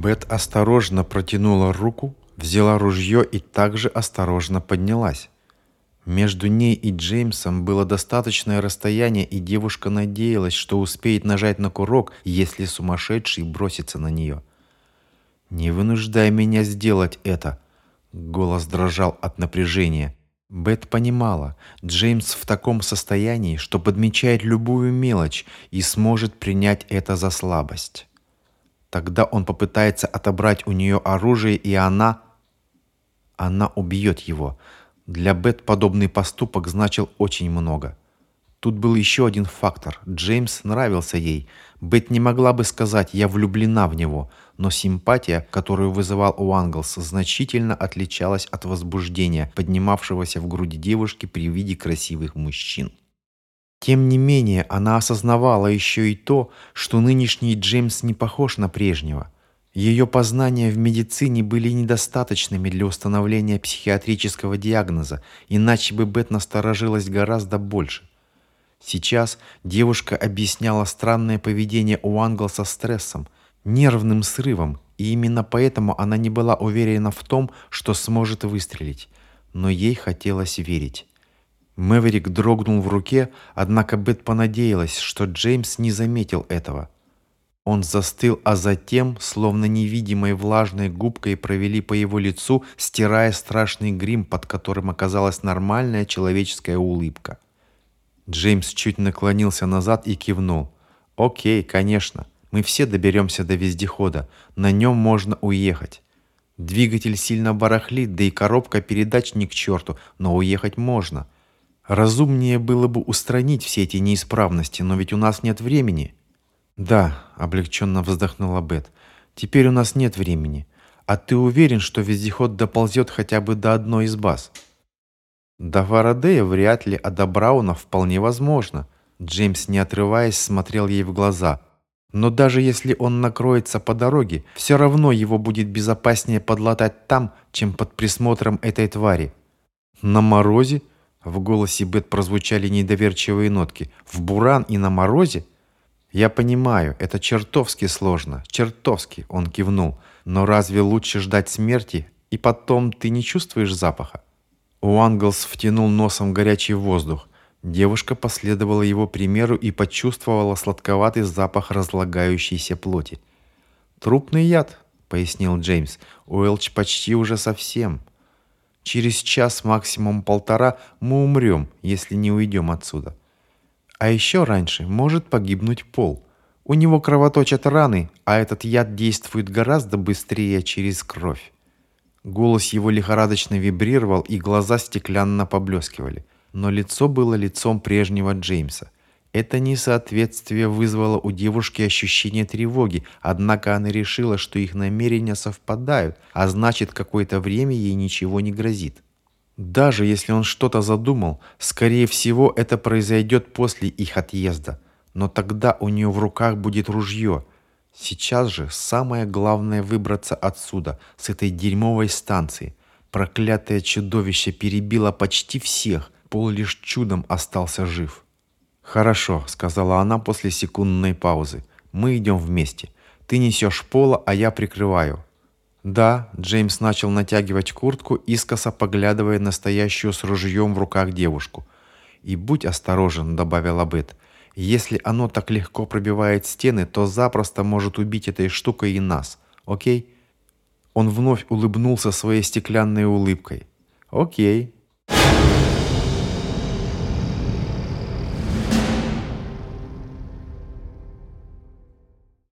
Бет осторожно протянула руку, взяла ружье и также осторожно поднялась. Между ней и Джеймсом было достаточное расстояние, и девушка надеялась, что успеет нажать на курок, если сумасшедший бросится на нее. «Не вынуждай меня сделать это!» Голос дрожал от напряжения. Бет понимала, Джеймс в таком состоянии, что подмечает любую мелочь и сможет принять это за слабость. Тогда он попытается отобрать у нее оружие, и она... Она убьет его. Для Бет подобный поступок значил очень много. Тут был еще один фактор. Джеймс нравился ей. Бет не могла бы сказать «я влюблена в него», но симпатия, которую вызывал у Англс, значительно отличалась от возбуждения, поднимавшегося в груди девушки при виде красивых мужчин. Тем не менее, она осознавала еще и то, что нынешний Джеймс не похож на прежнего. Ее познания в медицине были недостаточными для установления психиатрического диагноза, иначе бы Бет насторожилась гораздо больше. Сейчас девушка объясняла странное поведение у Англса стрессом, нервным срывом, и именно поэтому она не была уверена в том, что сможет выстрелить. Но ей хотелось верить. Мэверик дрогнул в руке, однако Бет понадеялась, что Джеймс не заметил этого. Он застыл, а затем, словно невидимой влажной губкой, провели по его лицу, стирая страшный грим, под которым оказалась нормальная человеческая улыбка. Джеймс чуть наклонился назад и кивнул. «Окей, конечно. Мы все доберемся до вездехода. На нем можно уехать. Двигатель сильно барахлит, да и коробка передач ни к черту, но уехать можно». Разумнее было бы устранить все эти неисправности, но ведь у нас нет времени. Да, облегченно вздохнула Бет. Теперь у нас нет времени. А ты уверен, что вездеход доползет хотя бы до одной из баз? До Фарадея вряд ли, а до Брауна вполне возможно. Джеймс, не отрываясь, смотрел ей в глаза. Но даже если он накроется по дороге, все равно его будет безопаснее подлатать там, чем под присмотром этой твари. На морозе? В голосе Бет прозвучали недоверчивые нотки. «В буран и на морозе?» «Я понимаю, это чертовски сложно. Чертовски!» Он кивнул. «Но разве лучше ждать смерти? И потом ты не чувствуешь запаха?» Уанглс втянул носом горячий воздух. Девушка последовала его примеру и почувствовала сладковатый запах разлагающейся плоти. «Трупный яд», — пояснил Джеймс. «Уэлч почти уже совсем. Через час, максимум полтора, мы умрем, если не уйдем отсюда. А еще раньше может погибнуть Пол. У него кровоточат раны, а этот яд действует гораздо быстрее через кровь. Голос его лихорадочно вибрировал, и глаза стеклянно поблескивали. Но лицо было лицом прежнего Джеймса – это несоответствие вызвало у девушки ощущение тревоги, однако она решила, что их намерения совпадают, а значит, какое-то время ей ничего не грозит. Даже если он что-то задумал, скорее всего, это произойдет после их отъезда. Но тогда у нее в руках будет ружье. Сейчас же самое главное выбраться отсюда, с этой дерьмовой станции. Проклятое чудовище перебило почти всех, Пол лишь чудом остался жив. «Хорошо», — сказала она после секундной паузы. «Мы идем вместе. Ты несешь пола, а я прикрываю». «Да», — Джеймс начал натягивать куртку, искоса поглядывая на стоящую с ружьем в руках девушку. «И будь осторожен», — добавила Бет. «Если оно так легко пробивает стены, то запросто может убить этой штукой и нас. Окей?» Он вновь улыбнулся своей стеклянной улыбкой. «Окей»,